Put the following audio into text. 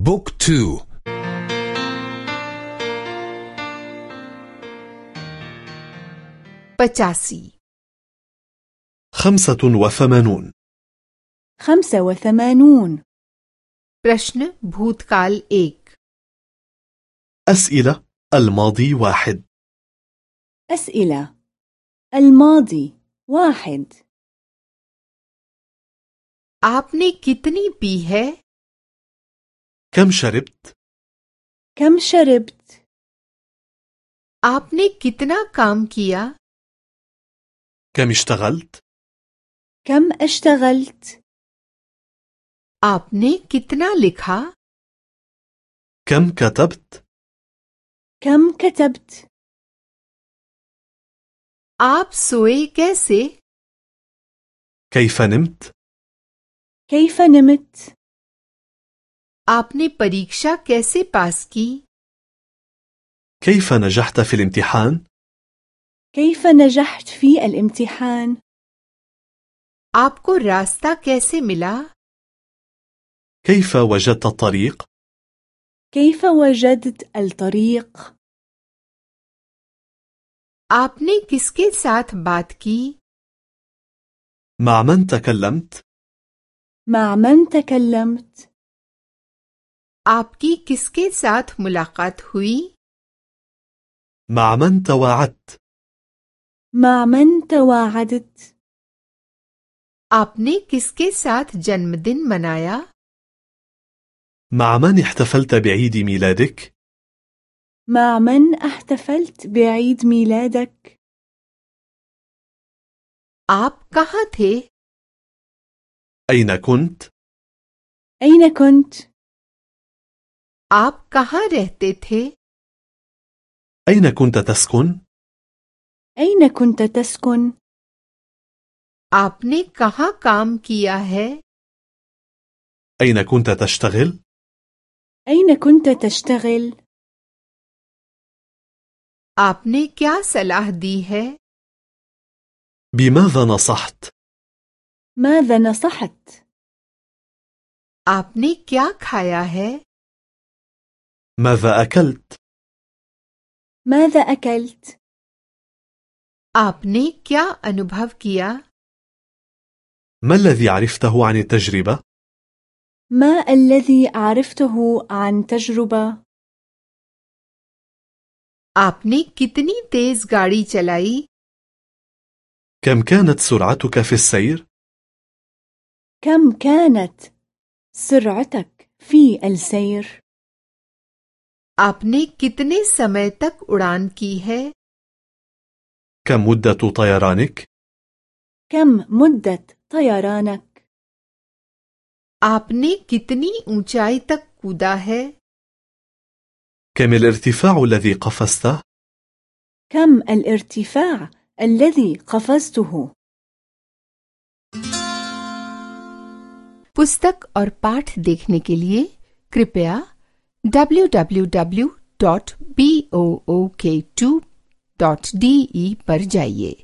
بوك تو पचासी خمسة وثمانون خمسة وثمانون प्रश्न भूतकाल एक أسئلة الماضي واحد أسئلة الماضي واحد आपने कितनी पी है كم شربت؟ كم شربت؟ आपने कितना काम किया كم اشتغلت؟ كم اشتغلت؟ आपने कितना लिखा كم كتبت؟ كم كتبت؟ आप सोए कैसे كيف نمت؟ كيف نمت؟ आपने परीक्षा कैसे पास की كيف نجحت في الامتحان؟ كيف نجحت في الامتحان؟ आपको रास्ता कैसे मिला كيف وجدت الطريق؟ كيف وجدت الطريق؟ आपने किसके साथ बात की مع من تكلمت؟ مع من تكلمت؟ आपकी किसके साथ मुलाकात हुई مع من تواعدت؟ مع من تواعدت؟ आपने किसके साथ जन्मदिन मनाया مع من احتفلت بعيد ميلادك؟ مع من احتفلت بعيد ميلادك؟ आप कहाँ थे أين كنت؟ أين كنت؟ आप कहाँ रहते थे أين كنت تسكن؟ أين كنت تسكن؟ आपने कहाँ काम किया है أين كنت تشتغل؟ أين كنت تشتغل؟ आपने क्या सलाह दी है بماذا نصحت؟ ماذا نصحت؟ आपने क्या खाया है ماذا أكلت؟ ماذا أكلت؟ आपने क्या अनुभव किया ما الذي عرفته عن التجربة؟ ما الذي عرفته عن تجربة؟ आपने कितनी तेज गाड़ी चलाई كم كانت سرعتك في السير؟ كم كانت سرعتك في السير؟ आपने कितने समय तक उड़ान की है كم مدة طيرانك؟ كم مدة طيرانك؟ आपने कितनी ऊंचाई तक कूदा है كم الارتفاع الذي قفزته؟ كم الارتفاع الذي قفزته؟ पुस्तक और पाठ देखने के लिए कृपया www.book2.de पर जाइए